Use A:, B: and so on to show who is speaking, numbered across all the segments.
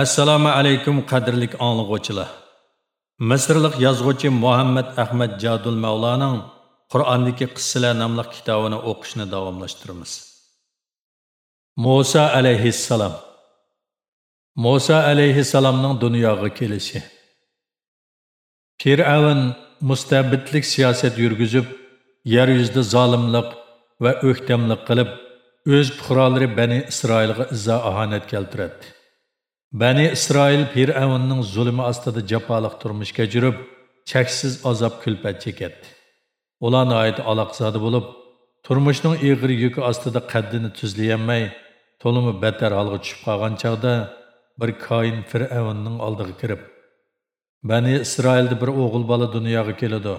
A: assalomu alaykum qadrli anglag'uvchilar misrlik yozuvchi muhammad ahmad jadul mavlaning qur'ondagi qissalar nomli kitobini o'qishni davomlashtiramiz. Muso alayhissalom. Muso alayhissalomning dunyoga kelishi. Fir'avn mustabidlik siyosat yurgizib yer yuzida zolimlik va o'ktamlik qilib o'z puhrolari bani isroilga izzo ahonat keltiradi Bani İsrail Fir'avnning zulmi ostida jafoliq turmush kechirib, cheksiz azob kulpat chekatdi. Ular nihoyat aloqzodi bo'lib, turmushning ig'ir yuki ostida qaddini tuzlayolmay, to'limi battar holga tushib qolgan chog'da bir koin Fir'avnning oldiga kirib, Bani İsrailda bir o'g'il bola dunyoga keladi.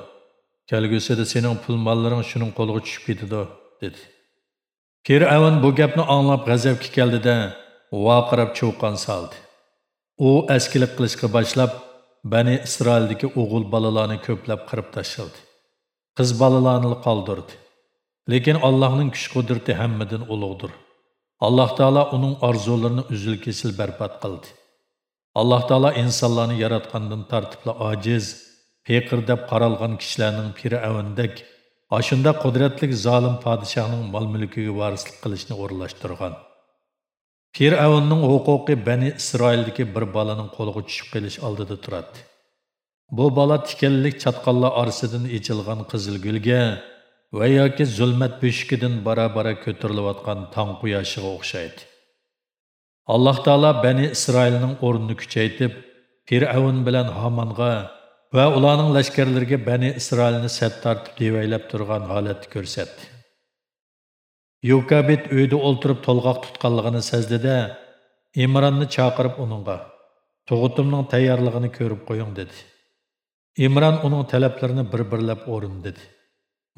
A: Kelgusida sening pul mollaring shuning qo'liga tushib ketadi, dedi. Fir'avn bu gapni anglab g'azabga keldi-da, vaqirab cho'qon soldi. U əskilik qilishga boshlab, Bani Isroildagi o'g'il balalarni ko'plab qirib tashladi. Qiz balalarni qoldirdi. Lekin Allohning kuch-qudrati hammadan ulug'dir. Alloh taolo uning orzularini uzil-kesil barbod qildi. Alloh taolo insonlarni yaratgandan tartibli ojiz, feqir deb qaralgan kishilarning Fir'avndek ashunda qudratli zolim podshohning mol-mulkiga varislik qilishni o'rlashtirgan. Firavunning huquqi Bani Isroildagi bir balaning qo'liga tushib qelish oldida turadi. Bu bola tikanlik chatqonlar orasidan echilgan qizil gulga va yoki zulmat beshkidan bara-bara ko'tarilayotgan tong quyoshiga o'xshaydi. Alloh taolo Bani Isroilning o'rnini kuchaytirib, Firavun bilan Hamonga va ularning lashkarlariga Bani Isroilni sat tortib devaylab turgan holatni ko'rsatdi. Yukabit uyda o'ltirib to'lg'oq tutqanligini sezdida, Imronni chaqirib uningga tug'utimning tayyorligini ko'rib qo'ying dedi. Imron uning talablarini bir-birlab o'rindadi.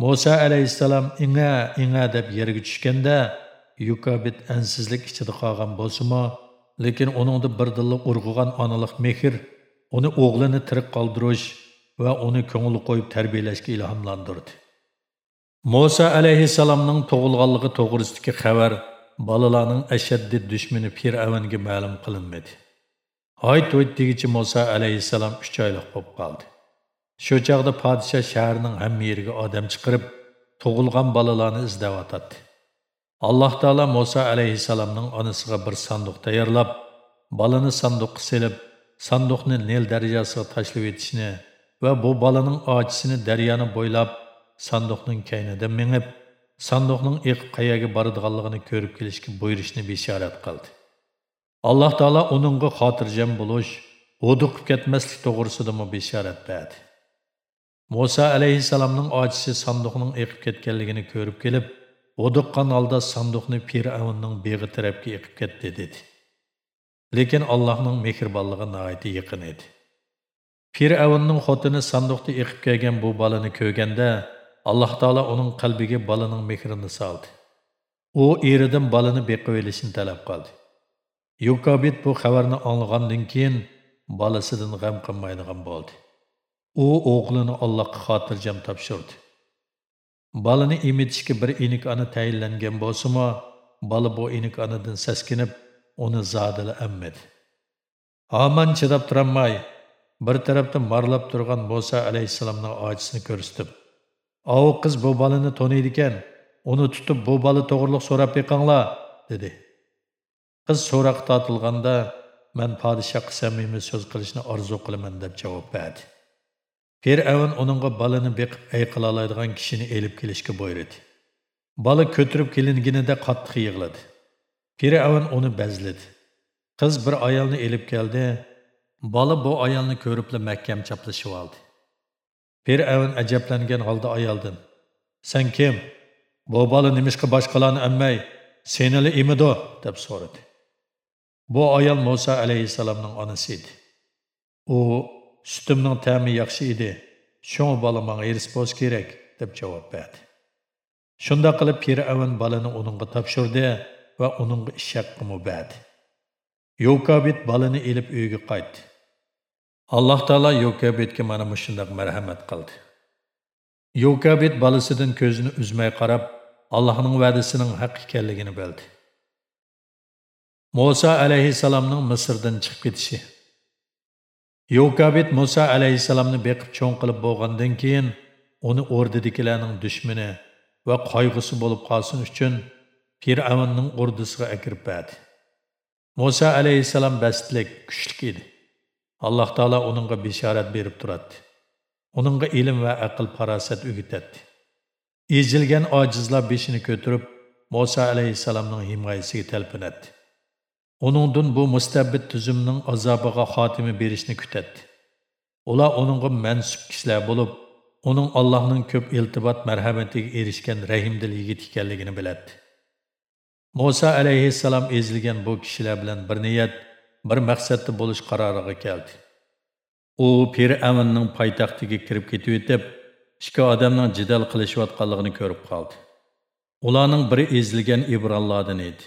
A: Musa alayhissalom inga inga deb yerga tushganda, Yukabit ansizlik ichida qolgan bo'lsa-mu, lekin uningda birdilla urg'ugan onalik mehr, uni o'g'lini tirik qoldirish va uni ko'ngli qo'yib tarbiyalashga ilhomlantirdi. Musa alayhissalomning tug'ilganligi to'g'risidagi xabar bolalarning ashaddiy dushmani Fir'avnga ma'lum qilinmadi. Oy to'ytdigicha Musa alayhissalom 3 oylik bo'lib qoldi. Shu chaqda podsha shaharning hamma yeriga odam chiqarib, tug'ilgan bolalarni izlayotdi. Alloh taolo Musa alayhissalomning onasiga bir sanduq tayyorlab, bolani sanduqqa selib, sanduqni Nil daryosiga tashlab etishni va bu bolaning ochisini daryoni bo'ylab sandoqning kaynida mengib, sanduqning eqib qayaga boradiganligini ko'rib kelishga buyurishni bishorat qildi. Alloh taolo uningga xotirjam bo'lish, o'diqib ketmaslik to'g'risida mu bishorat berdi. Musa alayhissalomning ochisi sanduqning eqib ketganligini ko'rib kelib, o'diqqan holda sanduqni Fir'avnning beg'i tarafga eqib ketdi dedi. Lekin Allohning mehribonligi nihoyatda yaqin edi. Fir'avnning xotini sanduqda eqib kelgan bu bolani ko'rganda, Allah taolo onun qalbiga bolaning mehrini soldi u eridan bolani beqib olishini talab qildi yukobit bu xabarni anglagandan keyin bolasidan g'am qilmaydigan bo'ldi u o'g'lini allohga xotirjam topshirdi bolani emitishga bir inik ona tayinlangan bo'lsimi bola bu inik onadan saskinib uni zodila ammadi Aman chidab turolmay bir tarafda marlab turgan Musa alayhissalomning ojisini ko'rsatib Ау қыз bu balını tonuydu ekan, uni tutib bu bola to'g'riliq so'rab beqinglar, dedi. Qiz so'roq tortilganda, men podshohga samimiy so'z qilishni orzu qilaman deb javob berdi. Fir'avn uningga balani beqib ay qila oladigan kishini elib kelishga buyurdi. Bola ko'tirib kelinganida qattiq yig'ladi. Fir'avn uni bazladi. Qiz bir ayolni elib keldi. Bola bu ayolni ko'ribla mahkam chaplashib oldi. Fir'avn ajablangan holda ayoldan: "Sen kim? Bu bola nimishqa boshqalarni ammay, senili imido?" deb so'radi. Bu ayol Musa alayhisalomning onasi edi. U sutimning ta'mi yaxshi edi. Shu bola menga iris bo'lish kerak deb javob berdi. Shunda qilib Fir'avn bolani uningga topshirdi va uningga ish haqqini berdi. Yokabit bolani elib uyga qaytdi. Alloh taolo yokabetga mana mushundoq marhamat qildi yokabet bolasidan ko'zini uzmay qarab allohning va'dasining haq ekanligini bildi Musa alayhissalomning Misrdan chiqib ketishi. yokabet Musa alayhissalomni beqib cho'ng qilib bo'lgandan keyin uni o'rdidagilarning dushmani va qayg'usi bo'lib qolsin uchun Fir'avnning o'rdisiga akirib berdi. Musa alayhissalom bastlik, kuchlik edi. Alloh taolo uningga bishorat berib turadi. Uningga ilm va aql farosat o'rgatadi. Ezilgan ojizlar beshini ko'tarib Musa alayhissalomning himoyasiga talpinadi. Uningdan bu mustabbit tuzumning azobiga xotima berishni kutadi. Ular uningga mansub kishilar bo'lib, uning Allohning ko'p iltibot marhamatiga erishgan rahimdil yigit ekanligini biladi. Musa alayhissalom ezilgan bu kishilar bilan bir niyat, bir maqsadda bo'lish qaroriga keldi. U Fir'avnning poytaxtiga kirib ketib ikki odamning jidal qilishayotganligini ko'rib qoldi. Ularning biri ezilgan ibronlardan edi.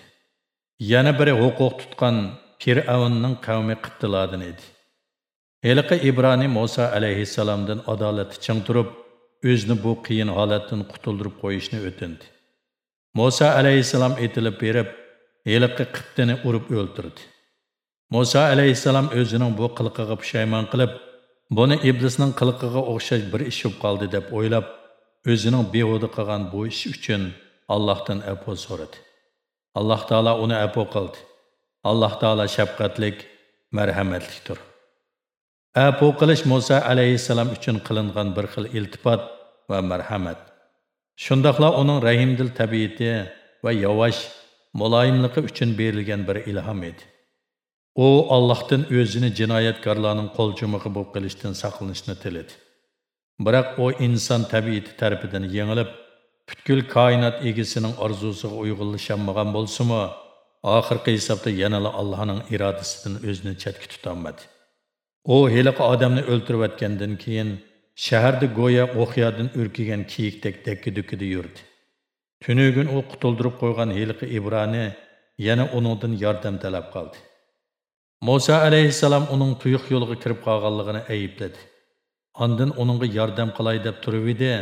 A: Yana biri huquq tutgan Fir'avnning qavmi qittilardan edi. Eliqi İbrahim Musa alayhissalomdan adolati ching turib, o'zini bu qiyin holatdan qutuldirib qo'yishni o'tindi. Musa alayhissalom etilib berib, eliqi qittini urib o'ldirdi. Musa alayhissalom o'zining bu qilqiga pushaymon qilib, buni iblisning qilqiga o'xshash bir ish bo'lib qoldi deb o'ylab, o'zining behuda qilgan bu ish uchun Allohdan afv so'radi. Alloh taolo uni afv qildi. Alloh taolo shafqatlik, marhamatlikdir. Afv qilish Musa alayhissalom uchun qilingan bir xil iltifot va marhamat. Shundoqla uning rahimdil tabiati va yavash, muloyimligi uchun berilgan bir ilhom edi. U Allohdan o'zini jinoyatkorlarning qo'ljumig'i bu kılıçtın saklanışını tiledi. Bırak o insan tabiiti terpiden yenilip, butkul kainat egisining orzusiga uyg'unlashanmagan bo'lsa-mu, oxirgi hisobda yanala Allohning irodasidan o'zini chetga tutolmadi. U heliqi odamni o'ltirayotgandan keyin shaharda go'yo o'qiyadan urkigan kiyikdek dakki-dukkida yurdi. Tunugun u qutuldirib qo'ygan heliqi Ibrani yana uningdan yordam talab qildi. Musa alayhissalom uning tuyuq yo'liga kirib qolganligini aybladi. Ondan uningga yordam qilay deb turib edi.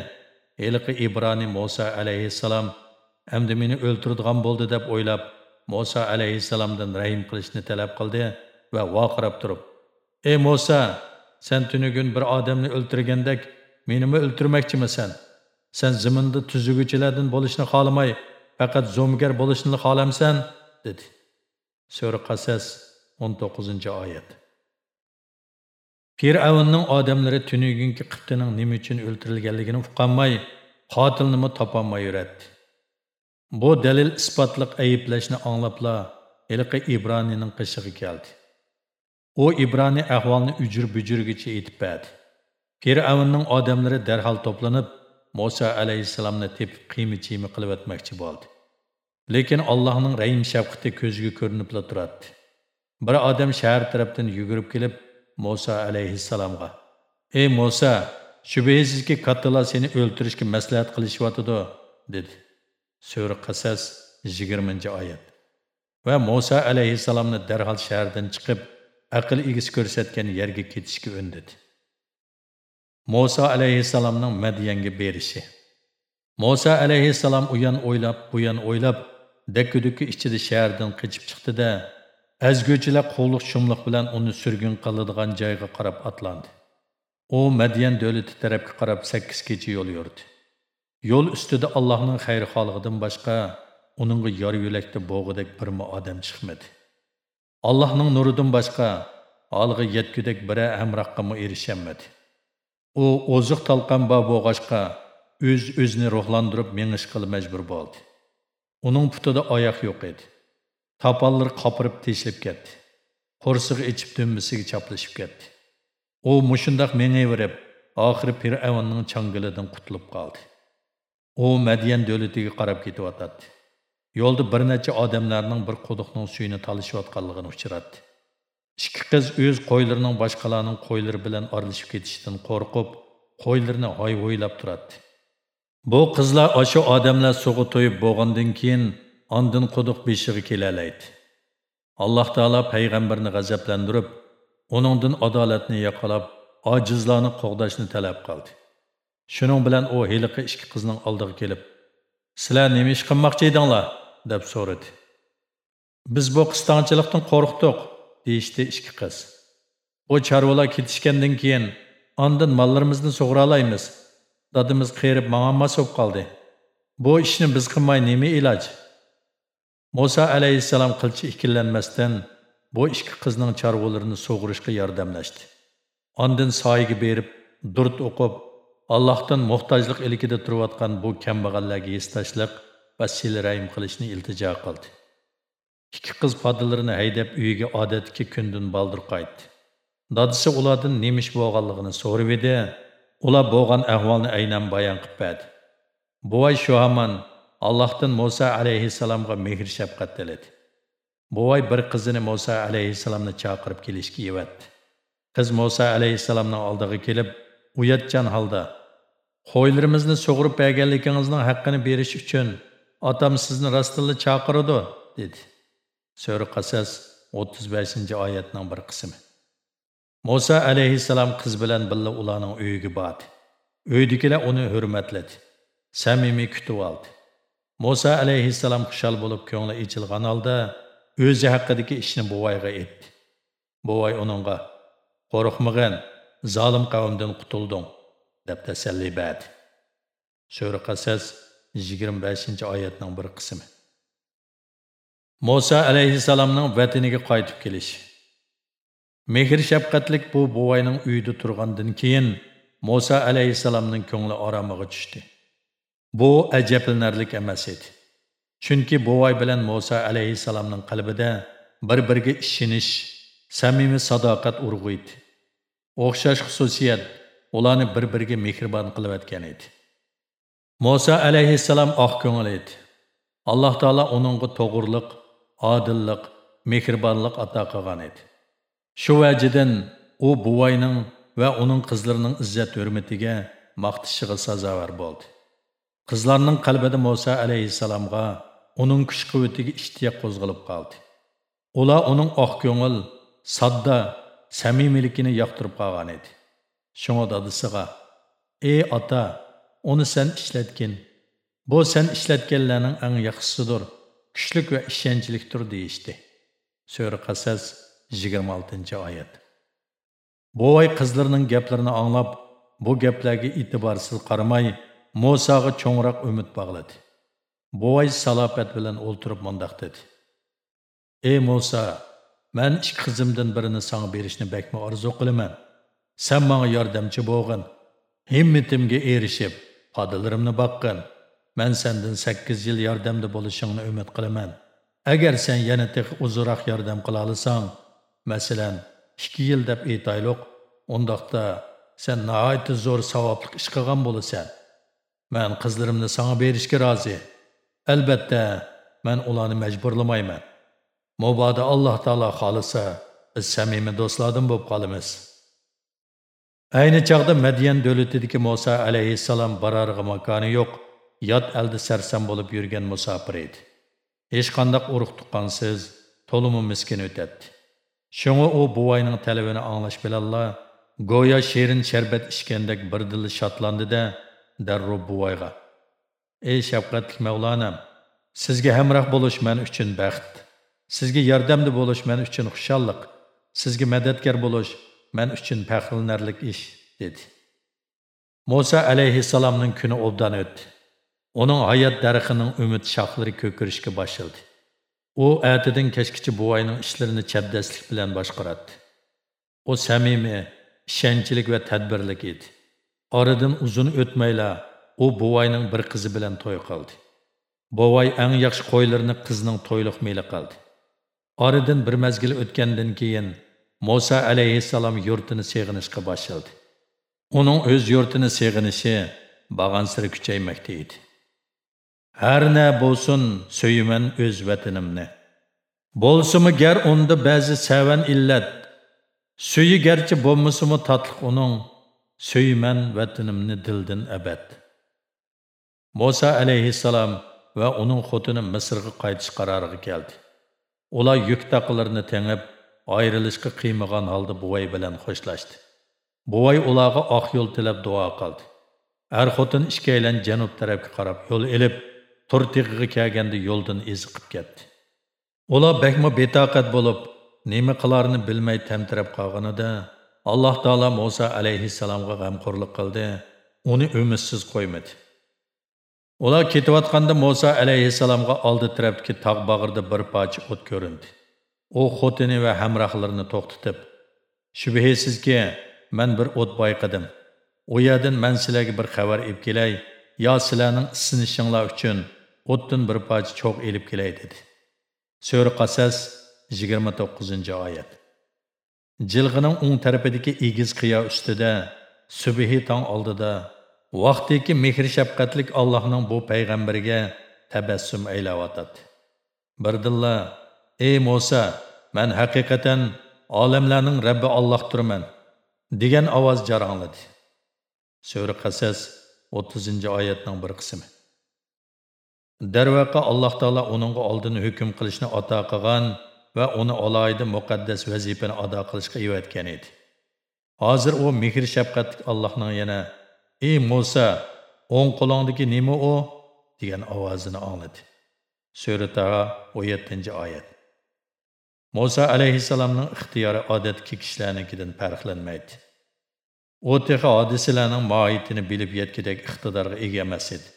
A: Eliqi Ibrani Musa alayhissalom endi meni o'ltiradigan bo'ldi deb o'ylab, Musa alayhissalomdan rahim qilishni talab qildi va vaqirab turib: "Ey Musa, sen tunigun bir odamni o'ltirgandek, menimi o'ltirmoqchimisan? Sen zaminda tuzug'ichilardan bo'lishni xohlamay, faqat zo'mgar bo'lishni xohlamsan?" dedi. Sura Qasas 19 oyat. Firavunning odamlari tunugunki Qibtining nima uchun o'ltirilganligini uqolmay, qotilni topolmay yuradi. Bu dalil isbotliq ayblashni anglabla Eliqi Ibranining qishig'i keldi. U Ibrani ahvolni ujur-bujurgacha aytib berdi. Firavunning odamlari darhol to'planib, Musa alayhissalomni tepib qiymi-chiymi qilib o'tmoqchi bo'ldi. Lekin Allohning rahim shafqati ko'ziga ko'rinib turadi. Bir adam shahar tarafından yugurib kelib, Musa alayhissalomga: "Ey Musa, shubhasizki kattalar seni o'ltirishga maslahat qilishyotidi", dedi. Sura Qasas 20-oyat. Va Musa alayhissalomni darhol shahardan chiqib, aql egisi ko'rsatgan yerga ketishga undadi. Musa alayhissalomning Medyen'e berishi. Musa aleyhisselam uyan oylap, o'ylab, oylap, yon o'ylab, dakki-dukki ichida shahardan qochib chiqdi-da, Әзгөчілер қолық шымлық білән оны сүргін қалыдыған жайға қарап атланды. О, Мәдиян дөліті тәрәпкі қарап 8 кече yol yurdi. Yol üstüde Allah'ın xeyri xalqıdan başqa, onunğa yar yüləkdə boğudək bir mi adam çıxmadı. Allah'ın nurudan başqa, alğı yetküdək birə əmraqqa mı erişənmədi. O, ozuq talqan ba boğaşqa, öz özünü ruhlandırıb meniş qılı məcbur boldu. Onun putuda ayaq yox. Tapalları qapırıb teşlib ketdi. Qo'rsig'i ichib dumbisiga chaplashib ketdi. U mushundaq mengayverib, oxiri Fir'avnning changilidan qutulib qoldi. U Madian davlatiga qarab ketyotdi. Yo'lda bir necha odamlarning bir quduqning suyini talishayotganligini uchratdi. Ikki qiz o'z qo'ylarining boshqalarning qo'ylari bilan aralashib ketishidan qo'rqib, qo'ylarini hoy-ho'ylab turadi. Bu qizlar o'sha odamlar sug'i to'yib bo'lgandan keyin ondan quduq beshig'i kelalaydi. Alloh taolo payg'ambarni g'azablantirib uningdan adolatni yoqalab ojizlarni qo'g'dashni talab qildi. Shuning bilan u heliqi ikki qizning oldiga kelib sizlar nima ish qilmoqchi edinglar? deb so'radi. Biz bu qistonchilikdan qo'rqdiq deyishdi ikki qiz. U chorvalar ketishgandan keyin ondin mollarimizni sug'uralaymiz dadimiz qerib mang'anmas bo'lib qoldi. Bu ishni biz qilmay nima iloj? Musa alayhissalom qilchi ikkilanmasdan bu ikki qizning chorvalarini sug'urishga yordamlashdi. Ondin soyiga berib durd o'qib allohdan muhtojlik ilikida turayotgan bu kambag'allarga yestashliq va silrayim qilishni iltijo qildi. Ikki qiz podillarini haydab uyiga odatga kundan baldir qaytdi. Dadisi ulardan nemish bo'lganligini so'rab edi. Ular bo'lgan ahvolni aynan bayon qilib berdi. Buvay shu allohdan Musa alayhissalomga mehr shafqat tiladi buvay bir qizini Musa alayhissalomni chaqirib kelishga evatdi qiz Musa alayhissalomning oldiga kelib uyatchan holda qo'ylarimizni sug'urib berganligingizning haqqini berish uchun otam sizni rostilla chaqiradi dedi Sura Qasas 35 oyatning bir qismi. Musa alayhissalom qiz bilan birga ularning uyiga bordi. Uydagilar uni hurmatladi. Samimiy kutib oldi. Musa alayhissalom xushal bo'lib ko'ngli ichilgan holda o'zi haqidagi ishni buvayga aytdi. Buvay uningga qo'rqmag'in, zolim qavmdan qutulding deb tasalli berdi. Sura Qasas 25 oyatning bir qismi. Musa alayhissalomning vataniga qaytib kelishi Mehr shafqatlik bu buvayning uyida turgandan keyin Musa alayhissalomning ko'ngli oromiga tushdi. Bu ajablanarlik emas edi. Chunki buvay bilan Musa alayhissalomning qalbida bir-biriga ishonish, samimiy sadoqat urg'u edi. O'xshash xususiyat ularni bir-biriga mehribon qilayotgan edi. Musa alayhissalom oq ko'ngil edi. Alloh taolo uningga to'g'riliq odillik, mehribonlik ato qilgan edi. Shu vajidan u buvayning va uning qizlarining izzat hurmatiga maqtishiga sazovor bo'ldi. Qizlarning qalbida Musa alayhissalomga uning kuch-quvvatiga ishtiyoq qo'zg'alib qoldi. Ular uning oq ko'ngil, sodda, samimiyligini yoqtirib qolgan edi. Shunga dadisiga: "Ey ota, uni sen ishlatgin. Bu sen ishlatganlarning eng yaxshisidir." kuchlik va ishonchlikdir deyishdi Sura qasas 26 oyat buvay qizlarning gaplarini anglab bu gaplarga e'tiborsiz qaramay musoga cho'ngroq umid bog'ladi buvay salofat bilan o'ltirib mundoq dedi ey muso man ikki qizimdan birini sanga berishni bakma orzu qilaman Sen manga yordamchi bo'lg'in himmatimga erishib podalarimni boqqin Mən səndən 8 yil yordamda bo'lishingni umid qilaman. Agar sen yana tex uzunroq yordam qila olsang, masalan, 2 yil deb aytaylik, undaqda sen nihoyat zo'r savobli ish qilgan bo'lasan. Mən qizlarimni senga berishga razı. Əlbəttə, mən ularni məcburlamayman. Mubada Allah Taala xalısa, biz səmimi do'stlardan bo'lib qalımız. Ayni çağda Madiyan dövlətidəki Musa alayhissalom bararğı makoni yox, yot elda sərsən olub yürgən musafir idi. Heç qandaq uruq tuqqansız, tolumu miskin ötətdi. o'tadi shunga u buvayning talabini anglash bilanla go'yo shirin sharbat ichgandek şatlandı da, darrov buvayga ey shafqatli mavlonam sizga hamroh bo'lish men uchun baxt sizga yordamda bo'lish men uchun xushalliq sizga madadkor bo'lish men uchun faxrlanarlik ish dedi muso alayhissalomning kuni obdan o'tdi Onun hayat daraxining umid shoxlari ko'kirishga boshladi. U atidan kechgacha buvayning ishlarini chabdaslik bilan boshqaradi. U samimiy, ishonchlik va tadbirlik edi. Aradan uzun o'tmayla u buvayning bir qizi bilan to'y qildi. Buvay eng yaxshi qo'ylarini qizning to'yliq meli qildi. Aradan bir mazgil o'tgandan keyin Musa alayhissalom yurtini seg'inishga boshladi. Uning o'z yurtini seg'inishi bag'an siri kuchaymoqda edi. Hər nə bolsun söyümən öz vətənimni. Bolsumu gər onda bəzi səvən illət. Söyü gərçi bolmusumu tatliq onun, söyümən vətənimni dildin əbəd. Musa aleyhissalam və onun xotunu Mısırğa qaytish qararıga keldi. Ular yük taqılarını tengib, ayrılışqa qiymıgan halda buvay bilan xo'shlashdi. Buvay ularga oq yo'l tilab duo qildi. Er xotin ishkaylan janub tarafga qarab yo'l elib, to'r tig'iga kelganda yo'ldan eziqib ketdi ular bakmi betaqat bo'lib nima qilarini bilmay tamtirab qolganida alloh taolo muso alayhissalomga g'amxo'rlik qildi uni umidsiz qo'ymadi ular ketayotganda muso alayhissalomga oldi tarafdagi tog' bag'rida bir parcha o't ko'rindi u xotini va hamrohlarini to'xtatib shubhasizki man bir o't boyqadim u yerdan man sizlarga bir xabar ib kelay yo sizlarning isinishinglar uchun o'tdan bir parcha cho'g' ilib kelay dedi so'ri qasas yigirma to'qqizinchi oyat jilg'ining o'ng tarafidagi egiz qiyo ustida subhi tong oldida vaqtiki mehr shafqatlik allohning bu payg'ambariga tabassum aylayotadi birdilla ey Musa, men haqiqatan olamlarning rabbi turman." degan ovoz jarangladi sura qasas o'ttizinchi oyatning bir qismi darvaqa alloh taolo uning oldini hukm qilishni ato qilgan va uni alohida muqaddas vazifani ado qilishga evatgan edi. Hozir u mehr shafqatli allohning yana ey muso o'ng qo'lingdagi nima u? degan ovozini angladi. Sura taho o'n yettinchi oyat. Muso alayhissalomning ixtiyori odatdagi kishilarnikidan farqlanmaydi. U tehi hodisalarning mohiyatini bilib yetkidek iqtidorga ega emas edi.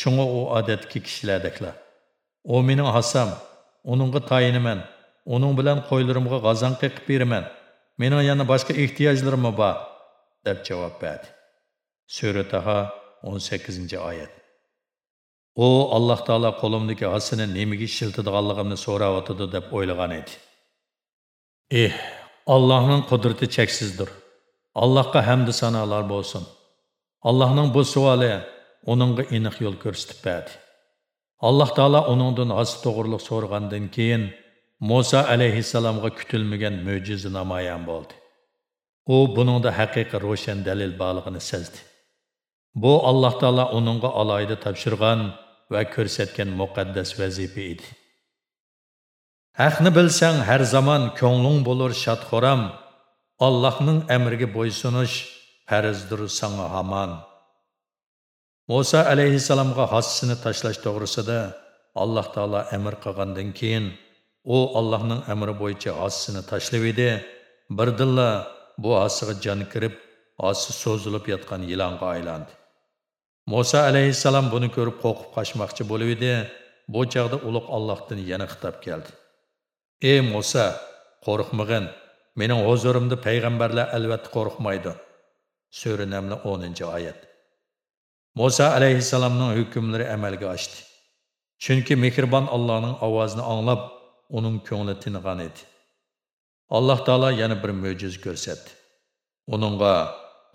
A: Shunga u odatdagi kishilardeklar u mening hassam uningga tayiniman. Onun bilan qo'ylarimga g'azan qiqib beraman. Mening yana boshqa ehtiyojlarim bor deb javob berdi. Sura taho o'n sakkizinchi oyat. U alloh taolo qo'limdagi hasini nimaga ishiltadiganligimni so'rayotidi deb o'ylagan edi. Eh allohning qudrati cheksizdir. Allohga hamdi sanolar bo'lsin. Allohning bu savoli uningga aniq yo'l ko'rsatib berdi. Alloh taolo uningdan has to'g'riliq so'ragandan keyin Musa alayhissalomga kutilmagan mo'jiza namoyon bo'ldi. U buningda haqiqiy ro'shan dalil borligini sezdi. Bu Alloh taolo uningga alohida topshirgan va ko'rsatgan muqaddas vazifa edi. Haqni bilsang har zamon ko'ngling bo'lar shadxoram. Allohning amriga bo'ysunish farzdir sanga hamon. Musa alayhissalomga hassini tashlash to'g'risida Alloh taolo amr qilgandan keyin u Allohning amri bo'yicha hossini tashlab edi. Birdilla bu hossiga jon kirib, hossi so'zilib yotgan yilonga aylandi. Musa alayhissalom buni ko'rib qo'rqib qochmoqchi bo'lib edi. Bu chaqda ulug' Allohdan yana xitob keldi. Ey Musa, qo'rqmag'in. Mening huzurimda payg'ambarlar albatta qo'rqmaydi. Sura Naml 10-oyat. Musa alayhissalomning hukmlari amalga oshdi. Chunki mehribon Allohning ovozini anglab, uning ko'ngli tinigan edi. Alloh taolo yana bir mo'jiz ko'rsatdi. Uningga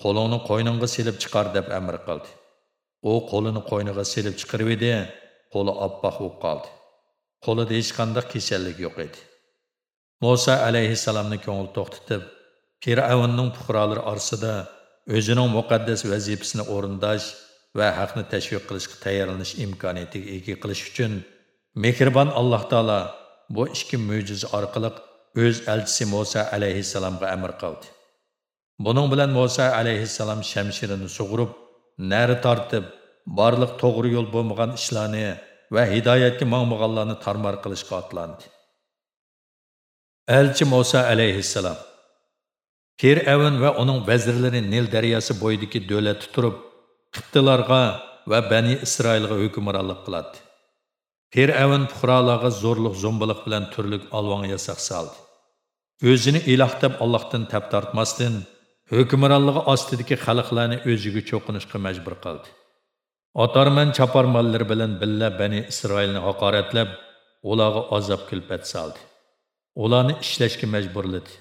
A: qo'lingni qo'yningga silib chiqar deb amr qildi. U qo'lini qo'yniga silib chiqirib edi, qo'li oppoq bo'lib qoldi. Qo'lida hech qanday kasallik yo'q edi. Musa alayhissalomni ko'ngli to'xtatib, Fir'avnning fuqarolari orasida o'zining muqaddas vazifasini o'rindash va haqni tashviq qilishga tayyorlanish imkoniyatiga ega qilish uchun mehribon Alloh taolo bu ikki mo'jiza orqali o'z elchisi Musa alayhissalomga amr qildi. Buning bilan Musa alayhissalom shamshirini sug'urib, nari tortib, barliq to'g'ri yo'l bo'lmagan ishlarni va hidoyatga mangmaganlarni tarmar qilishga otlandi. Elchi Musa alayhissalom Fir'avn va uning vazirlari Nil daryosi bo'yidagi davlatni turib, Qibtilarga va Bani Isroilga hukmronlik qiladi. Fir'avn fuqarolarga zo'rliq zo'mbilik bilan turlik alvon yasoq soldi. O'zini iloh deb Allohdan tap tortmasdan hukmronligi ostidagi xalqlarni o'ziga cho'qinishga majbur qildi. Otarman chaparmonlar bilan billa Bani Isroilni haqoratlab, ularga azob kulpat soldi. Ularni ishlashga majburladi.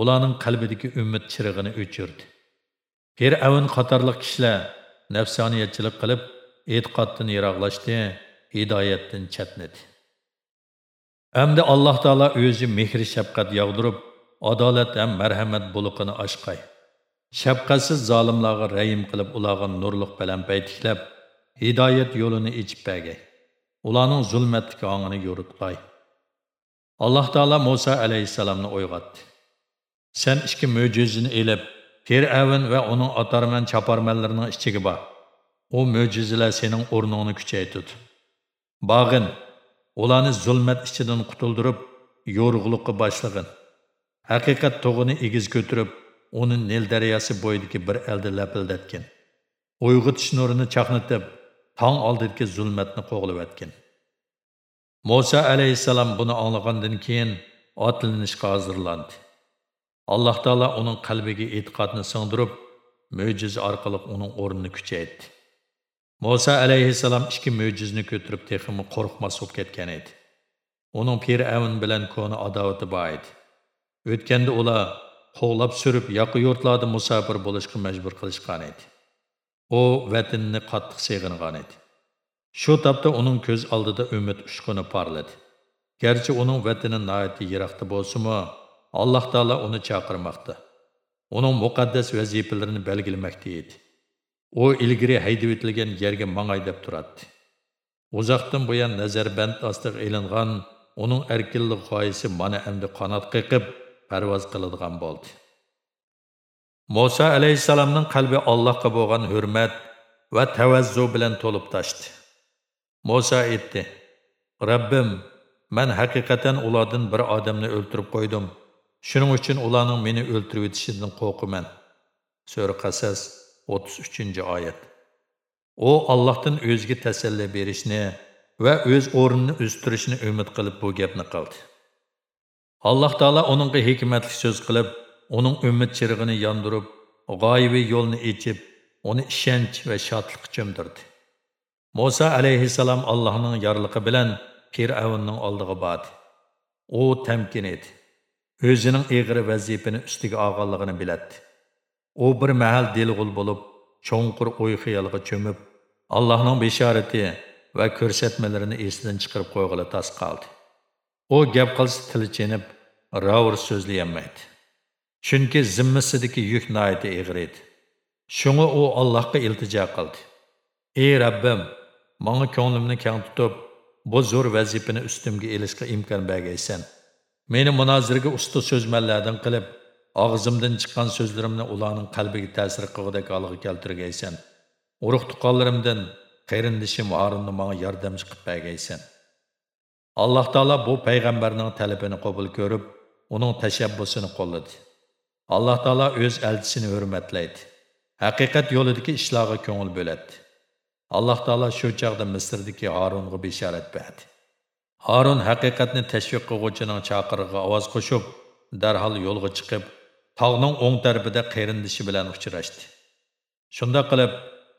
A: Ularning qalbidagi umid chirig'ini o'chirdi. Fir'avn qatorliq kishilar nafsoniyatchilik qilib, e'tiqoddan yiroqlashdi. Hidoyatdan chatnadi. Hamda alloh taolo o'zi mehri shafqat yog'dirib adolat ham marhamat buluqini oshqay. Shafqatsiz zolimlarga rayim qilib ularga nurliq bilan paytiklab hidoyat yo'lini ichib bagay. Ularning zulmatlik ongini yo'ritqay. Alloh taolo muso alayhissalomni uyg'otdi. Sen ikki mo'jizini elib fir'avn va uning otarman chaparmanlarining ichiga bor. U mo'jizalar sening o'rningni kuchaytirdi. Bağın, ularni zulmat ichidan qutuldirib, yo'rg'uliqqa boshlag'in. Haqiqat tog'ini egiz ko'tirib, uni Nil daryosi bo'yidagi bir elda lapildatgan. Uyg'utish nurini chaqnatib, tong oldidagi zulmatni qo'g'lab etgan. Musa alayhissalom buni anglagandan keyin otlanishga hozirlandi. Alloh taolo uning qalbiga e'tiqodni singdirib, mo'jiza orqali uning o'rnini kuchaytirdi. Musa alayhissalom ikki mo'jizni ko'tirib texmi qo'rqmas bo'lib ketgan edi. Uning Fir'avn bilan koni adovati bor edi. O'tganda ular qo'g'lab surib yoqi yurtlarda musofir bo'lishga majbur qilishgan edi. U vatanni qattiq sevg'ingan edi. Shu topda uning ko'z oldida umid uchquni porladi. Gerçi uning vatani nihoyatda yiroqda bo'lsa-mu, Alloh taolo uni chaqirmoqda. Uning muqaddas vazifalarini belgilamoqda edi. U ilgari haydab etilgan yerga mangay deb turadi. Uzoqdan buyon nazarband ostiga ilingan uning erkinlik g'oyasi mana endi qanot qiqib parvoz qiladigan bo'ldi. Musa alayhissalomning qalbi Allohga bo'lgan hurmat va tavazzu bilan to'lib tashdi. Musa aytdi: "Rabbim, men haqiqatan ulardan bir odamni o'ltirib qo'ydim. Shuning uchun ularning meni o'ltirib etishidan qo'rqaman." Sura Qasas 33-oyat. U Allohdan o'ziga tasalli berishni va o'z o'rnini o'stirishni umid qilib bu gapni qildi. Alloh taolo uningga hikmatli so'z qilib, uning umid chirig'ini yondirib, g'oyibiy yo'lni echib, uni ishonch va shodlik cho'mdirdi. Musa alayhissalom Allohning yorlig'i bilan Fir'avnning oldiga bordi. U tamkin edi. O'zining eg'ir vazifani ustiga olganligini biladi. U bir mahal dilg'ul bo'lib, cho'nqur o'y xiyolga cho'mib, Allohning beshorati va ko'rsatmalarini esidan chiqarib qo'yg'ili tas qoldi. U gap qilsa tili chenib, ravr so'zlayolmaydi. Chunki zimmasidagi yuk nihoyat og'ir edi. Shunga u Allohga iltijo qildi. Ey Rabbim, menga ko'nglimni keng tutib, bu zo'r vazifani ustimga elishga imkon bergaysan. Meni munozirga usta so'zmanlardan qilib, og'zimdan chiqqan so'zlarimni ularning qalbiga ta'sir qilgudek holga keltirgeysen. Uruq tuqqanlarimdan qeyrindişim Harunni menga yordamchi qilib bergaysan. Alloh taolo bu payg'ambarning talabini qabul ko'rib, uning tashabbusini qo'lladi. Alloh taolo o'z elchisini hurmatlaydi. Haqiqat yo'lidagi ishlarga ko'ngil bo'ladi. Alloh taolo shu chaqda Misrdagi Harunga bishorat berdi. Harun haqiqatni tashviq qiluvchining chaqirig'iga ovoz qo'shib, darhol yo'lga chiqib, tog'ning o'ng tarafida qarindishi bilan uchrashdi. Shunda qilib,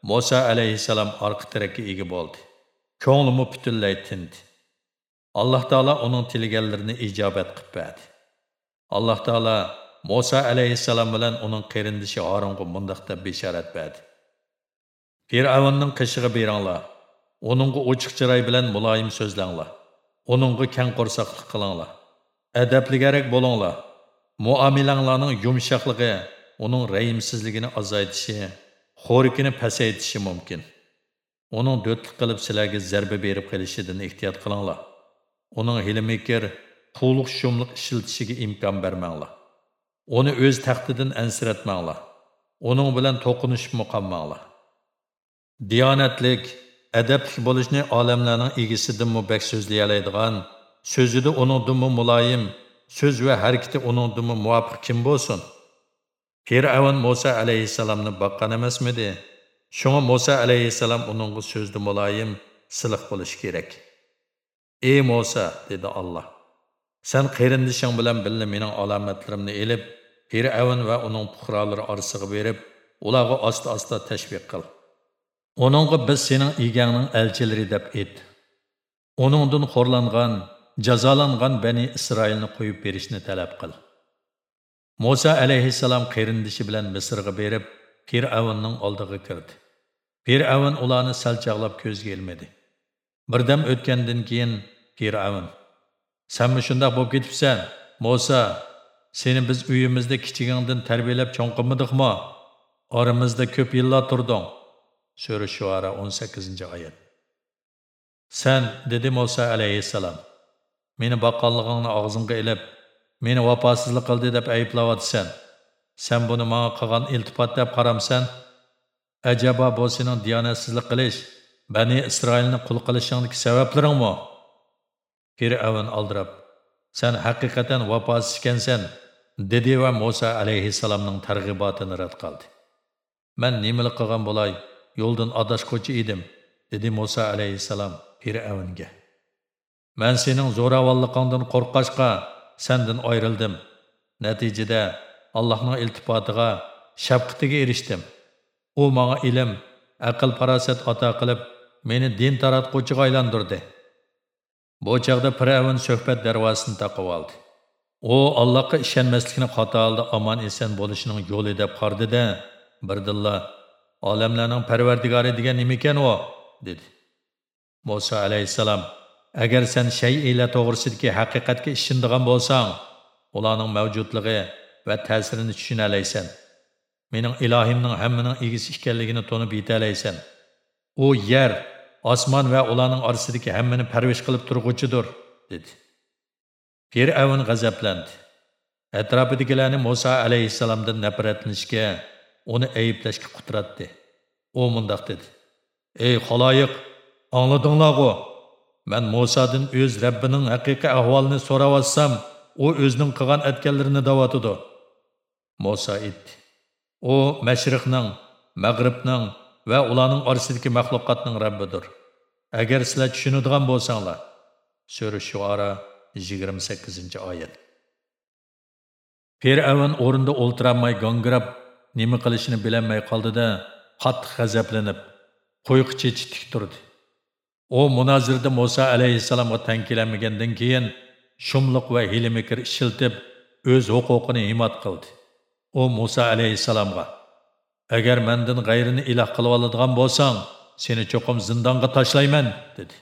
A: Musa alayhissalom orqa tarafga ega bo'ldi. Ko'nglimi butunlay tindi. Alloh taolo uning tilganlarini ijobat qilib berdi. Alloh taolo Musa alayhissalom bilan uning qarindishi Harunga mundaq deb bishorat berdi. Firavunning qishig'i beringlar. Uningga ochiq chiroy bilan muloyim so'zlanglar. Uningga kang qo'rsaqlik qilinglar. Adabligarak bo'linglar. Muomilanglarning yumshoqligi uning rayimsizligini azaytishi, xo'rikini pasaytishi mumkin. Uning do'tlik qilib sizlarga zarba berib qilishidan ehtiyot qilinglar. Uning hilmikir, qulluq shumliq ishiltishiga imkon bermanglar. Uni o'z taxtidan ansiratmanglar. Uning bilan to'qinishib muqammanglar. Diyonatlik, adablik bo'lishni olamlarning egisidanmi bak so'zlayalaydigan, so'zida uningdimi muloyim, so'z va harakati uningdimi muvofiq kim bo'lsin? Fir'avn Musa alayhissalomni boqqan emasmidi? Shunga Musa alayhissalom uningga so'zda muloyim, siliq bo'lishi kerak. Ey Musa, dedi Alloh. Sen qarindishing bilan birga mening alomatlarimni elib, Fir'avn va uning puhrolari orasiga berib, ularga asta-asta tashviq qil. Onunğa biz sening egangning elchilari deb et. uningdan xo'rlangan, jazolangan Bani Isroilni qo'yib berishni talab qil. Musa alayhissalom qarindishi bilan Misrga berib, Fir'avnning oldiga kirdi. Fir'avn ularni salchoqlab ko'zga ilmadi. Birdam o'tgandan keyin Fir'avn: "Senmi shundoq bo'lib ketibsan? Musa, seni biz uyimizda kichigingdan tarbiyalab cho'ng qilmadikmi? Oramizda ko'p yillar turding." Sura Shuara 18 oyat. Sen dedi Musa alayhissalom, meni boqqanligingni og'zimga ilib, meni vafosizlik qildi deb ayblayotsan. Sen buni menga qilgan iltifot deb qaramsan? Ajaba bu sening diyonatsizlik qilish, Bani Isroilni qul qilishingdagi sabablaringmi? fir'avn aldirab, "Sen haqiqatan vafosiz ekansan" dedi va Musa alayhissalomning targ'ibotini rad qildi. "Men nimalik qilgan bo'lay, yo'ldan adashquchi edim" dedi Musa alayhissalom fir'avnga "Men sening zo'ravonligingdan qo'rqashqa sendan ayrildim. Natijada Allohning iltifotiga, shafqatiga erishdim. U menga ilm, aql farosat ato qilib, meni din taratquvchiga aylantirdi." Bu chaqda Firavun suhbat darvozasini taqib oldi. U Allohga ishonmaslikni xato oldi, omon eson bo'lishining yo'li deb qardida, birdilla olamlarning parvardigori degan nima ekan u? dedi. Musa alayhissalom, agar sen shay'ila to'g'risidagi haqiqatga ishonadigan bo'lsang, ularning mavjudligi va ta'sirini tushuna olasan Mening ilohimning hammaning egisi ekanligini to'nib yetalaysan. U yer osmon va ularning orasidagi hammani parvish qilib turg'uchidir, dedi. Fir'avn g'azablandi. Atrofidagilarni Musa alayhissalomdan nafratlanishga, uni ayblashga qutratdi. U mundoq dedi: "Ey xaloyiq, angladinglar-ku? Men Musadan o'z Rabbining haqiqiy ahvolini so'ravatsam, u o'zining qilgan atganlarini davatidi." Musa aytdi: "U mashriqning, mag'ribning va ularning orasidagi maxluqotning Rabbidir. Agar sizlar tushunadigan bo'lsanglar, Sura Shuara 28-oyat. Fir'avn o'rinda o'ltiramay gongirab, nima qilishini bilolmay qoldida, qattiq g'azablanib, qo'yqicha tik turdi. U munozirda Musa alayhissalomga tankilanmagandan keyin shumliq va hilimikir ishiltib, o'z huquqini himoya qildi. U Musa alayhissalomga agar mendan g'ayrini iloh qilib oladigan bo'lsang seni cho'qim zindonga tashlayman dedi.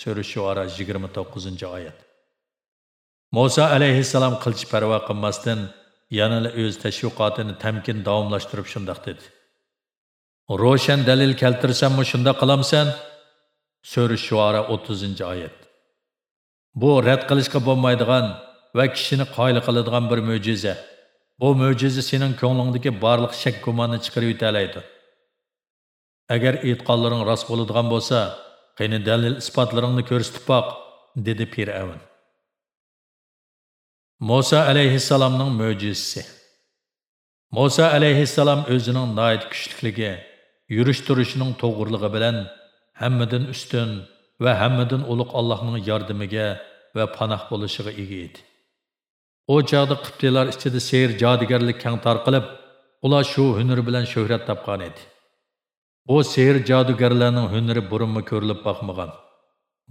A: Sura shuara 29 oyat. Musa alayhissalom qilch parvo qilmasdan yanada o'z tashviqotini tamkin davomlashtirib shundoq dedi. Ro'shan dalil keltirsammi shunda qilamsan. Sura shuara 30 oyat bu rad qilishga bo'lmaydigan va kishini qoyil qiladigan bir mo'jiza Bu mo'jiza sening ko'nglingdagi barliq shak gumonni chiqarib yetalaydi. Agar e'tiqodlaring rost bo'ladigan bo'lsa, qani dalil isbotlaringni ko'rsatib boq, dedi Fir'avn. Musa alayhissalomning mo'jizasi. Musa alayhissalom o'zining noyat kuchlikligi, yurish turishining to'g'riligi bilan hammadan ustun va hammadan ulug' Allohning yordamiga va panoh bo'lishiga ega edi. O chog'da qibtilar ichida sehr jodigarlik kang tarqalib, ular shu hunar bilan shuhrat topgan edi. Bu sehr jodigarlarning hunari burunmi ko'rilib boqmagan.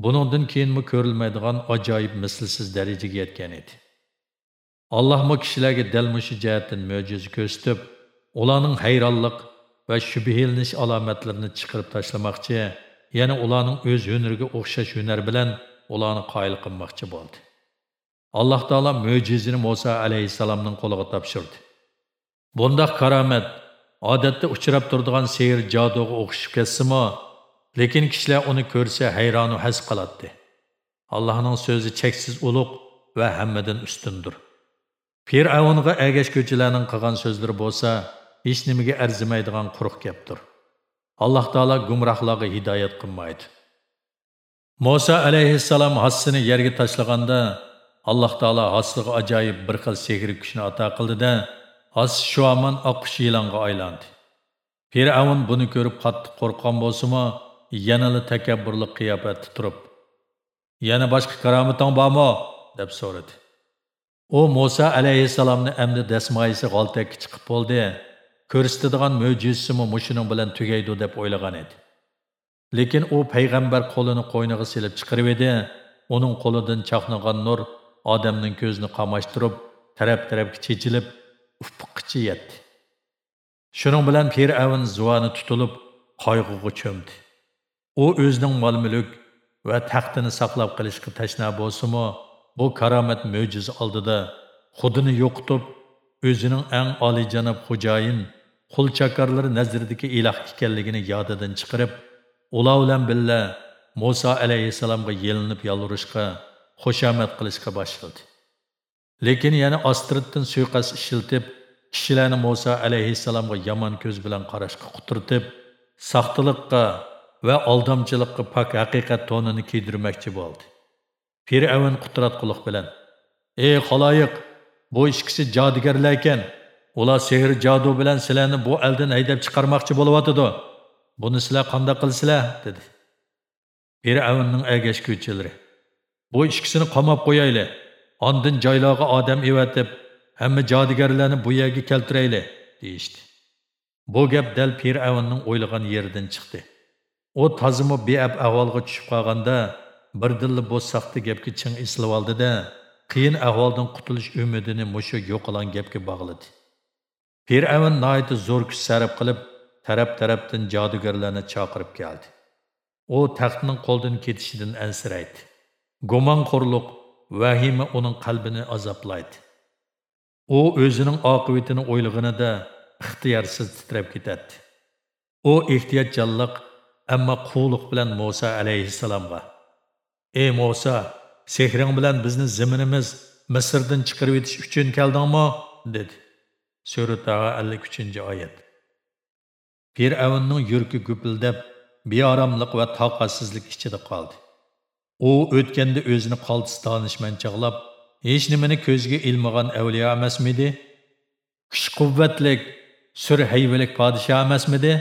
A: Buningdan keyinmi ko'rilmaydigan ajoyib mislsiz darajaga yetgan edi. Allohmi kishilarga dal mushu jihatdan mo'jiza ko'rsatib, ularning hayronlik va shubhilanish alomatlarini chiqarib tashlamoqchi, yana ularning o'z hunariga o'xshash hunar bilan ularni qoyil qilmoqchi bo'ldi. alloh taolo mo'jizini muso alayhissalomning qo'liga topshirdi. Bundoq karomat odatda uchrab turadigan sehr joduga o'xshab ketsimi lekin kishilar uni ko'rsa hayronu has qiladi. Allohning so'zi cheksiz ulug' va hammadan ustundir. Fir'avnga agashguchilarning qilgan so'zlari bo'lsa hech nimaga arzimaydigan quruq gapdir. Alloh taolo gumrohlarga hidoyat qilmaydi. Muso alayhissalom hassini yerga tashlaganda alloh taolo hosliga ajoyib bir xil sehr kuchni ato qildida hos shuamon oqish yilonga aylandi. Fir'avn buni ko'rib qattiq qo'rqqan bo'lsimi yanala takabburli qiyofatda turib yana boshqa karomating bormi? deb so'radi. U muso alayhissalomni amdi dasmoyisi g'altakka chiqib bo'ldi. Ko'rsatadigan mo'jizasimi mushuning bilan tugaydi deb o'ylagan edi lekin u payg'ambar qo'lini qo'yniga silib chiqarib edi uning qo'lidan chaqnagan nur odamning ko'zini qamashtirib, taraf-tarafga chechilib, ufqqicha yetdi. Shuning bilan Fir'avn zuvani tutilib, qayg'uga cho'mdi. U o'zining mol-mulk va taxtini saqlab qilishga tashna bo'lsimi bu karomat mo'jiza oldida xudini yo'qitib, o'zining eng oliyjanob xo'jayin, qul chakarlari nazridagi iloh ekanligini yodidan chiqarib, ular bilan billa Musa alayhissalomga yelinib yolurishga xushomat qilishga boshladi. Lekin yana ostiriddin suiqasd ishiltib kishilarni muso alayhissalomga yomon ko'z bilan qarashga quturtib saxtiliqqa va aldamchilikqa pok haqiqat to'nini kiydirmoqchi bo'ldi. Firavun qutratquliq bilan: "Ey xaloyiq, bu ish kishi jodigarlar ekan. Ular sehr jodu bilan sizlarni bu eldan haydab chiqarmoqchi bo'lyotidi. Buni sizlar qanday qilsizlar?" dedi. Firavunning agashguvchilari: "Bu ikkisini qamab qo'yayli. Ondan joylog'i odam evatib, hamma jodigarlarni bu yerga keltirayli." deyishdi. Bu gap dal Firavunning o'ylagan yeridan chiqdi. U tozimi beab ahvolga tushib qolganda birdilla bu saxta gapga ching eslab oldida qiyin ahvoldan qutulish umidini mushu yo'qolan gapga bog'ladi. fir'avn noiti zo'r kuch sarf qilib, taraf-tarafdan jodugarlarni chaqirib keldi. U taxtning qo'ldan ketishidan ansiraydi. Gumonxo'rlik, vahima uning qalbini azoblaydi. U o'zining oqibatini o'ylaganida ixtiyorsiz titrab ketadi. U ehtiyotjonliq ammo quvliq bilan Musa alayhissalomga ey Musa, sehring bilan bizni ziminimiz Misrdan chiqarib yetish uchun keldingmi? dedi. Sura ellik 53 oyat. Fir'avnning yurki gupildab, beoromlik va toqatsizlik ichida qoldi. U o'tganda o'zini qaltis donishmanchaqlab, hech nimani ko'zga ilmagan avliyo emasmidi? Kuch quvvatlik, sur hayvalik podsho emasmidi?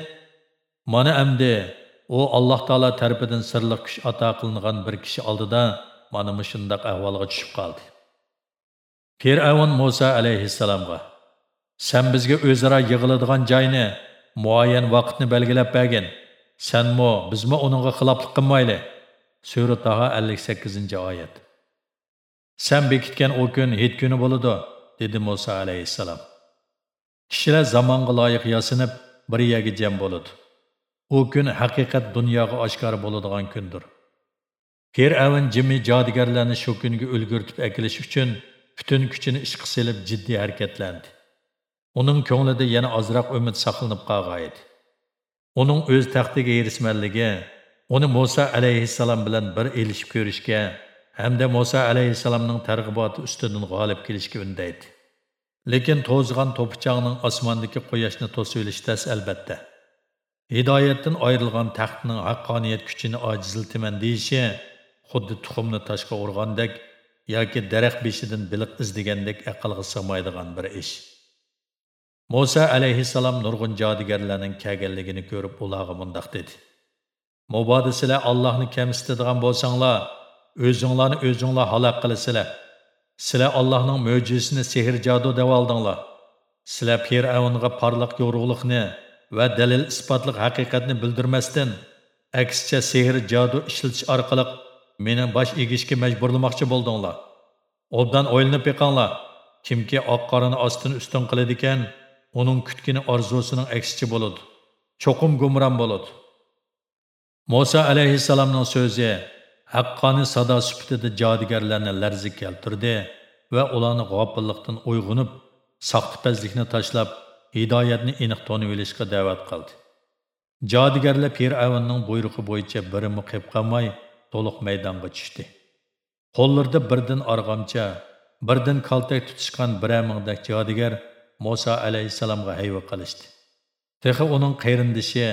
A: Mana endi u alloh taolo tarafidan sirli kuch ato qilingan bir kishi oldida mana shundoq ahvolga tushib qoldi. Fir'avn muso alayhissalomga san bizga o'zaro yig'iladigan joyni muayyan vaqtni belgilab bergin. Sanmu bizmi uningga xiloflik qilmayli sura taho ellik sakkizinchi oyat. San bekitgan u kun hit kuni bo'ladi dedi muso alayhissalom. Kishilar zamonga loyiq yosinib bir yagi jam bo'ladi. U kun haqiqat dunyoga oshkor bo'ladigan kundir. Fir'avn jimmi jodigarlarni shu kunga ulgurtib akilish uchun butun kuchini ishqa selib jiddiy harakatlandi. Uning ko'nglida yana ozroq umid saqlanib qolgan edi. Uning o'z taxtiga erishmanligi uni Musa alayhissalom bilan bir elishib ko'rishga hamda Musa alayhissalomning targ'iboti ustidan g'olib kelishga undaydi. Lekin to'zg'an to'pichoqning osmondagi quyoshni to'sib olishdas albatta. Hidoyatdan ayrilgan taxtning haqqoniyat kuchini ojiziltiman deyishi xuddi tuxumni toshga urgandek yoki daraxt beshidan biliq izlagandek aqlga sig'maydigan bir ish. Muso alayhissalom nurg'un jodigarlarning kelganligini ko'rib ularga mundoq dedi. Mabodo sizlar allohni kamsitadigan bo'lsanglar o'zinglarni o'zinglar halok qilasizlar. Sizlar allohning mo'jizasini sehr jodu deb oldinglar. Sizlar fir'avnga porliq yorug'liqni va dalil isbotliq haqiqatni bildirmasdan aksicha sehr jodu ishlatish orqali meni bosh egishga majburlamoqchi bo'ldinglar. Obdan o'ylanib yiqinglar kimki oq qorini ostin ustun qiladi ekan uning kutgini orzusining aksicha bo'ladi. Cho'qim gumron bo'ladi. Muso alayhissalomning so'zi haqqoni sado sifatida jodigarlarni larzi keltirdi va ularni g'ofillikdan uyg'unib soxtipazlikni tashlab hidoyatni aniq tonib olishga da'vat qildi. Jodigarlar fir'avnning buyrug'i bo'yicha birimi qilib qolmay to'liq maydonga tushdi. Qo'llarida birdan arg'amcha birdan kaltak tutishgan biramingdak jodigar muso alayhissalomga hayva qilishdi. Tehi uning qayrindishi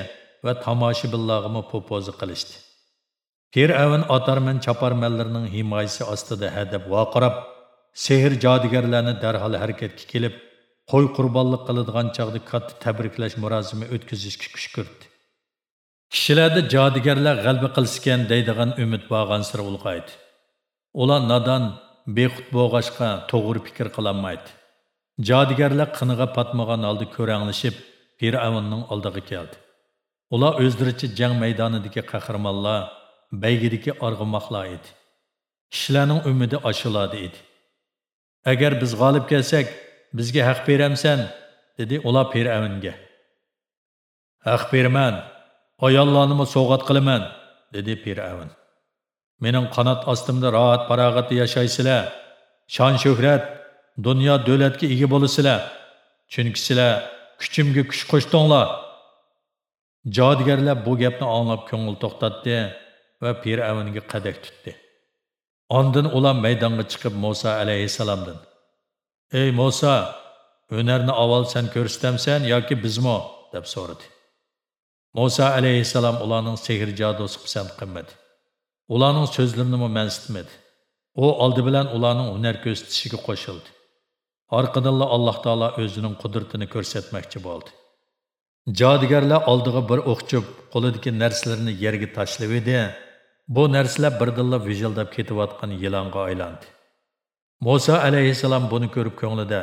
A: va tomoshabinlarg'imi po'pozi qilishdi. Fir'avn otarman choparmanlarning himoyasi ostida hadab voqirab sehr jodigarlarni darhol harakatga kelib qo'y qurbonlik qiladigan chog'da katta tabriklash murosimi o'tkazishga kush kiritdi. Kishilarda jodigarlar g'alba qilskan deydigan umid bo'lgan sir ulg'aydi. Ular nodon bexut bo'g'ashqa to'g'ri fikr qilolmaydi jodigarlar qiniga patmagan oldi ko'ranglishib fir'avnning oldiga keldi. Ular o'zlaricha jang maydonidagi qahramonlar baygidagi arg'umoqlar edi. Kishilarning umidi oshiladi edi. Agar biz g'olib kelsak bizga haq beramsan dedi ular fir'avnga haq berman ayollarni sovg'at qilaman dedi fir'avn. Mening qanot ostimda rohat farog'atda yashaysizlar. Shon shuhrat dunyo davlatga ega bo'lasizlar. Chunki sizlar kuchimga kuch qo'shdinglar. Jodigarlar bu gapni anglab ko'ngil to'xtatdi va fir'avnga qadak tutdi. Ondan ular maydonga chiqib Musa alayhissalomdan ey Musa hunarni avval sen ko'rsatamsan yoki bizmi? deb so'radi. Musa alayhissalom ularning sehr jadosi pisand qilmadi. Ularning so'zlarini mansitmadi. U oldi bilan ularning hunar ko'rsatishiga qo'shildi. Orqadanla alloh taolo o'zining qudratini ko'rsatmoqchi bo'ldi. Jodigarlar aldığı bir o'qchib qo'lidagi narsalarni yerga tashlab edi bu narsalar birdilla vijildab ketayotgan yilonga aylandi. Musa alayhissalom buni ko'rib ko'nglida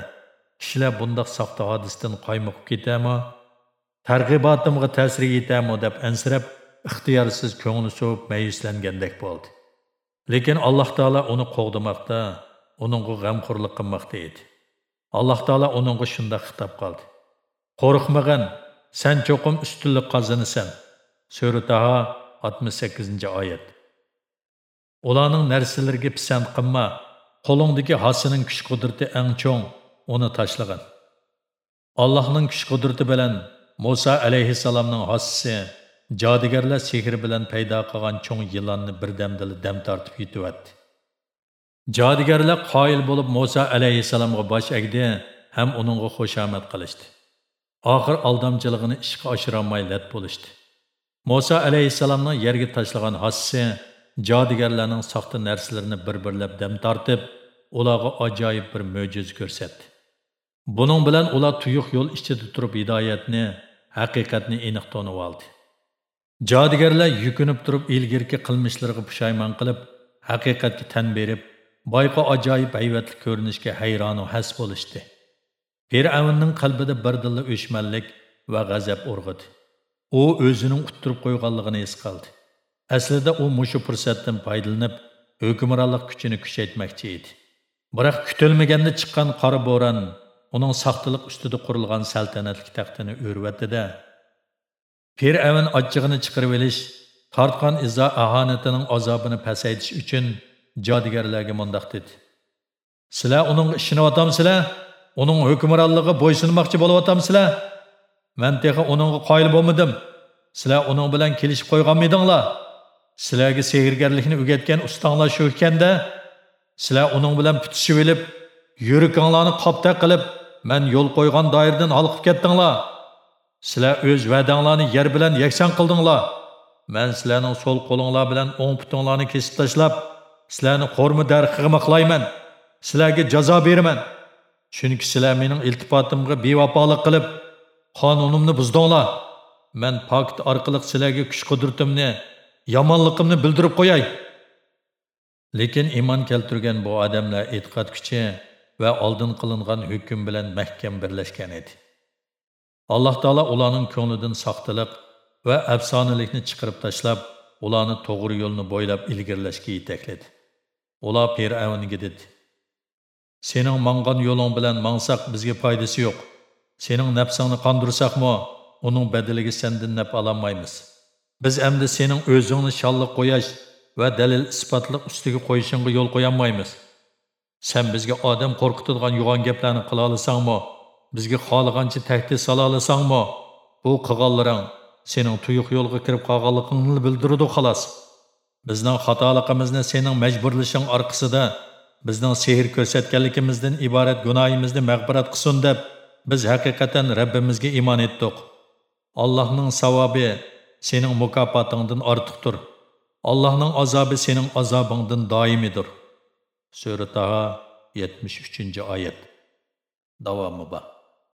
A: kishilar bundoq soxta hodisdan qaymoqib ketami targ'ibotimga ta'sir yetami deb ansirab ixtiyorsiz ko'ngli sovib mayuslangandek bo'ldi. Lekin alloh taolo uni qo'g'dimoqda uningga g'amxo'rlik qilmoqda edi. Alloh taolo uningga shundoq xitob qildi. Qo'rqmag'in sen cho'qim ustunlik qozinasan sura taho 68 oyat. Ularning narsalarga pisand qilma qo'lingdagi hosining kuch qudrati eng cho'ng uni tashlag'in. Allohning kuch qudrati bilan Musa alayhissalomning hossisi jodigarlar sehr bilan paydo qilgan cho'ng yilonni birdamdili dam tortib yutyapti. Jodigarlar qoyil bo'lib Musa alayhissalomga bosh egdi ham uningga xushomad qilishdi. Oxir aldamchiligini ishga oshirolmay lat bo'lishdi. Musa alayhissalomning yerga tashlagan hossisi jodigarlarning soxta narsalarini bir birlab dam tortib ularga ajoyib bir mo'jiza ko'rsatdi. Buning bilan ular tuyuq yo'l ichida turib hidoyatni haqiqatni aniq tonib oldi jodigarlar yukinib turib ilgirki qilmishlariga pushaymon qilib haqiqatga tan berib boyqa ajoyib hayvatli ko'rinishga hayronu has bo'lishdi. Fir'avnning qalbida birdilla o'chmanlik va g'azab urg'idi. U o'zining uttirib qo'yganligini es qildi. Aslida u mushu fursatdan foydalanib hukmronlik kuchini kuchaytmoqchi edi. Biroq kutilmaganda chiqqan qora bo'ron uning soxtalik ustida qurilgan saltanatli taxtini o'rvatdida fir'avn ochchig'ini chiqarib olish tortgan izo ahonatining azobini pasaytish uchun jodigarlarga mundoq dedi. Sizlar uning ishinyaptamsizlar uning hukmronligiga bo'ysunmoqchi bo'lyaptamsizlar man tehi uningga qoyil bo'lmadim sizlar uning bilan kelishib qo'yganmidinglar sizlarga sehrgarlikni o'rgatgan ustonglar shu ekanda sizlar uning bilan putishib olib yurikinglarni qopta qilib man yo'l qo'ygan doiradan olqib ketdinglar. Sizlar o'z va'danglarni yer bilan yakson qildinglar. Man sizlarning so'l qo'linglar bilan o'ng putinglarni kesib tashlab sizlarni qo'rmi darqiga maqlayman sizlarga jazo beraman. Chunki sizlar mening iltifotimga bevafolik qilib qonunimni buzdinglar. Man pakt orqali sizlarga kuch qudratimni yomonligimni bildirib qo'yay. Lekin iymon keltirgan bu odamlar e'tiqod kuchi va oldin qilingan hukm bilan mahkam birlashgan edi. Alloh taolo ularning ko'nglidan soxtalik va afsonalikni chiqarib tashlab ularni to'g'ri yo'lni bo'ylab ilgirlashga yetakladi. Ular fir'avnga dedi sening mangan yo'ling bilan mang'saq bizga foydasi yo'q. Sening nafsingni qondirsaqmi uning badaliga sendan naf ololmaymiz biz endi sening o'zingni shalliq qo'yash va dalil isbotliq ustiga qo'yishingga yo'l qo'yolmaymiz. Sen bizga odam qo'rqitadigan yo'g'on gaplarni qila olasangmi? Bizga xohlagancha tahdid sola olasangmi? Bu qilganlaring sening tuyuq yo'lga kirib qolganligingni bildiradi xolos. Bizning xatoligimizni sening majburlashing orqasida bizning sehr ko'rsatganligimizdan iborat gunohimizni mag'firat qilsin deb biz haqiqatan rabbimizga iymon etdik. Allohning savobi sening mukofotingdan ortiqdir. Allohning azobi sening azobingdan doimidir. Sura taho yetmish uchinchi oyat. Davomi bor.